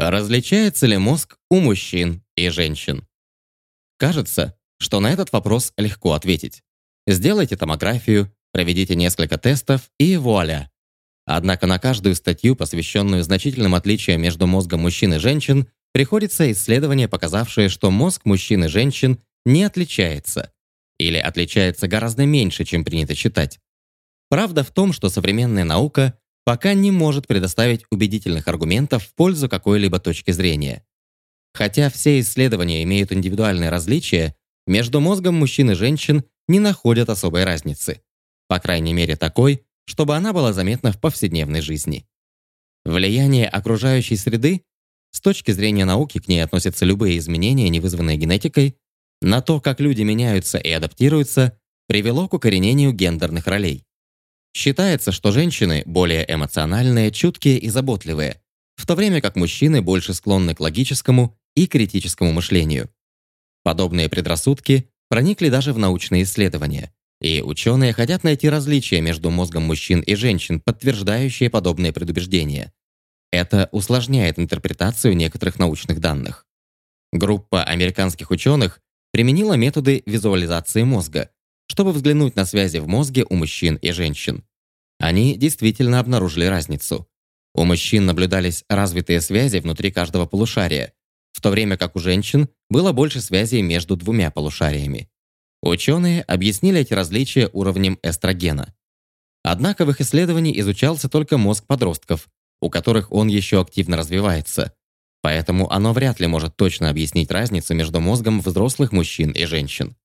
Различается ли мозг у мужчин и женщин? Кажется, что на этот вопрос легко ответить. Сделайте томографию, проведите несколько тестов и вуаля. Однако на каждую статью, посвященную значительным отличиям между мозгом мужчин и женщин, приходится исследование, показавшее, что мозг мужчин и женщин не отличается или отличается гораздо меньше, чем принято считать. Правда в том, что современная наука пока не может предоставить убедительных аргументов в пользу какой-либо точки зрения. Хотя все исследования имеют индивидуальные различия, между мозгом мужчин и женщин не находят особой разницы. По крайней мере такой, чтобы она была заметна в повседневной жизни. Влияние окружающей среды, с точки зрения науки к ней относятся любые изменения, не вызванные генетикой, на то, как люди меняются и адаптируются, привело к укоренению гендерных ролей. Считается, что женщины более эмоциональные, чуткие и заботливые, в то время как мужчины больше склонны к логическому и критическому мышлению. Подобные предрассудки проникли даже в научные исследования, и ученые хотят найти различия между мозгом мужчин и женщин, подтверждающие подобные предубеждения. Это усложняет интерпретацию некоторых научных данных. Группа американских ученых применила методы визуализации мозга, чтобы взглянуть на связи в мозге у мужчин и женщин. Они действительно обнаружили разницу. У мужчин наблюдались развитые связи внутри каждого полушария, в то время как у женщин было больше связей между двумя полушариями. Ученые объяснили эти различия уровнем эстрогена. Однако в их исследовании изучался только мозг подростков, у которых он еще активно развивается. Поэтому оно вряд ли может точно объяснить разницу между мозгом взрослых мужчин и женщин.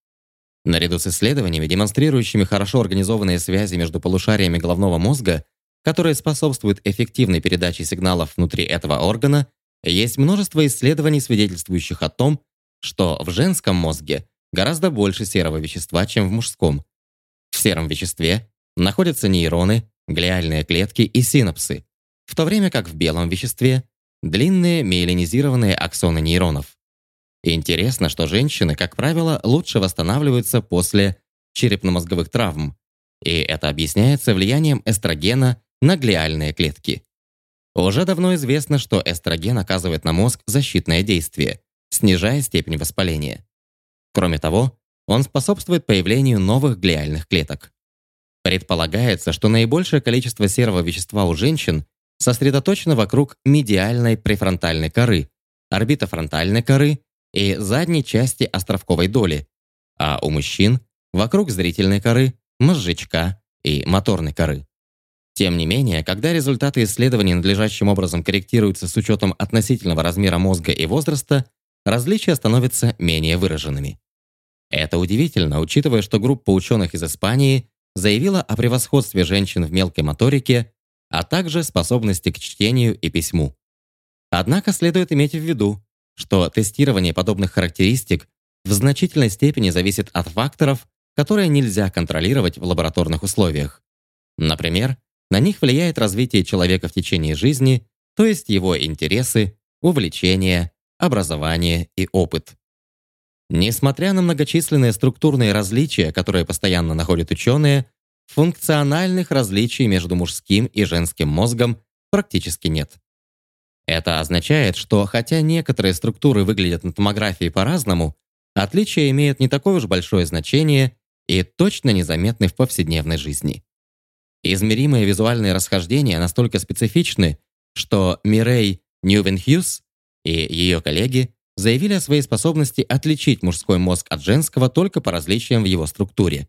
Наряду с исследованиями, демонстрирующими хорошо организованные связи между полушариями головного мозга, которые способствуют эффективной передаче сигналов внутри этого органа, есть множество исследований, свидетельствующих о том, что в женском мозге гораздо больше серого вещества, чем в мужском. В сером веществе находятся нейроны, глиальные клетки и синапсы, в то время как в белом веществе – длинные миелинизированные аксоны нейронов. Интересно, что женщины, как правило, лучше восстанавливаются после черепно-мозговых травм, и это объясняется влиянием эстрогена на глиальные клетки. Уже давно известно, что эстроген оказывает на мозг защитное действие, снижая степень воспаления. Кроме того, он способствует появлению новых глиальных клеток. Предполагается, что наибольшее количество серого вещества у женщин сосредоточено вокруг медиальной префронтальной коры, орбитофронтальной коры и задней части островковой доли, а у мужчин – вокруг зрительной коры, мозжечка и моторной коры. Тем не менее, когда результаты исследований надлежащим образом корректируются с учетом относительного размера мозга и возраста, различия становятся менее выраженными. Это удивительно, учитывая, что группа ученых из Испании заявила о превосходстве женщин в мелкой моторике, а также способности к чтению и письму. Однако следует иметь в виду, что тестирование подобных характеристик в значительной степени зависит от факторов, которые нельзя контролировать в лабораторных условиях. Например, на них влияет развитие человека в течение жизни, то есть его интересы, увлечения, образование и опыт. Несмотря на многочисленные структурные различия, которые постоянно находят ученые, функциональных различий между мужским и женским мозгом практически нет. Это означает, что хотя некоторые структуры выглядят на томографии по-разному, отличия имеют не такое уж большое значение и точно незаметны в повседневной жизни. Измеримые визуальные расхождения настолько специфичны, что Мирей Ньювенхьюз и ее коллеги заявили о своей способности отличить мужской мозг от женского только по различиям в его структуре.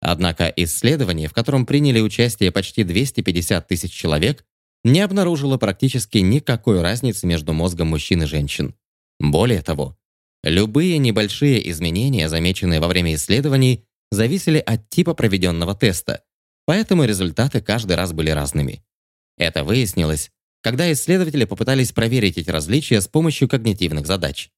Однако исследование, в котором приняли участие почти 250 тысяч человек, не обнаружило практически никакой разницы между мозгом мужчин и женщин. Более того, любые небольшие изменения, замеченные во время исследований, зависели от типа проведенного теста, поэтому результаты каждый раз были разными. Это выяснилось, когда исследователи попытались проверить эти различия с помощью когнитивных задач.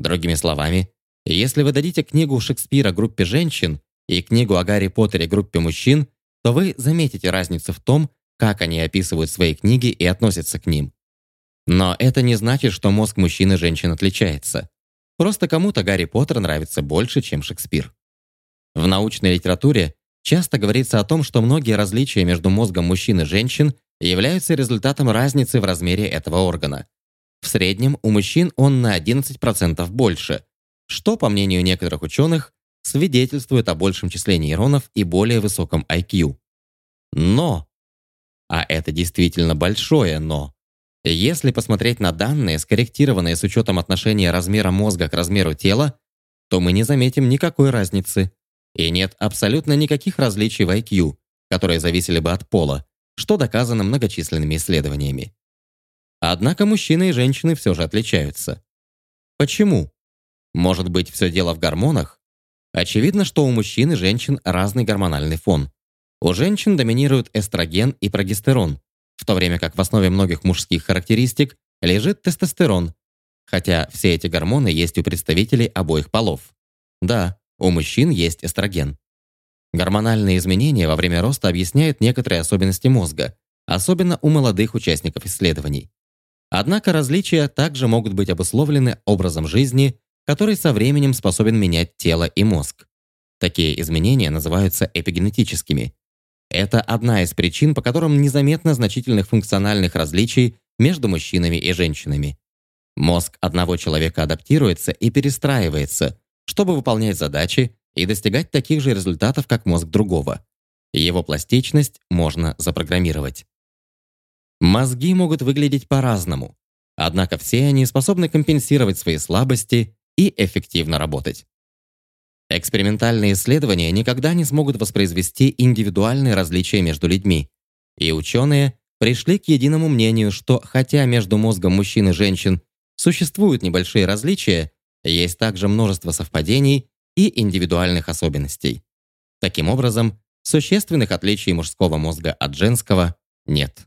Другими словами, если вы дадите книгу Шекспира группе женщин и книгу о Гарри Поттере группе мужчин, то вы заметите разницу в том, как они описывают свои книги и относятся к ним. Но это не значит, что мозг мужчин и женщин отличается. Просто кому-то Гарри Поттер нравится больше, чем Шекспир. В научной литературе Часто говорится о том, что многие различия между мозгом мужчин и женщин являются результатом разницы в размере этого органа. В среднем у мужчин он на 11% больше, что, по мнению некоторых ученых, свидетельствует о большем числе нейронов и более высоком IQ. Но, а это действительно большое «но», если посмотреть на данные, скорректированные с учетом отношения размера мозга к размеру тела, то мы не заметим никакой разницы. И нет абсолютно никаких различий в IQ, которые зависели бы от пола, что доказано многочисленными исследованиями. Однако мужчины и женщины все же отличаются. Почему? Может быть, все дело в гормонах? Очевидно, что у мужчин и женщин разный гормональный фон. У женщин доминируют эстроген и прогестерон, в то время как в основе многих мужских характеристик лежит тестостерон, хотя все эти гормоны есть у представителей обоих полов. Да, у мужчин есть эстроген. Гормональные изменения во время роста объясняют некоторые особенности мозга, особенно у молодых участников исследований. Однако различия также могут быть обусловлены образом жизни, который со временем способен менять тело и мозг. Такие изменения называются эпигенетическими. Это одна из причин, по которым незаметно значительных функциональных различий между мужчинами и женщинами. Мозг одного человека адаптируется и перестраивается, чтобы выполнять задачи и достигать таких же результатов, как мозг другого. Его пластичность можно запрограммировать. Мозги могут выглядеть по-разному, однако все они способны компенсировать свои слабости и эффективно работать. Экспериментальные исследования никогда не смогут воспроизвести индивидуальные различия между людьми, и ученые пришли к единому мнению, что хотя между мозгом мужчин и женщин существуют небольшие различия, есть также множество совпадений и индивидуальных особенностей. Таким образом, существенных отличий мужского мозга от женского нет.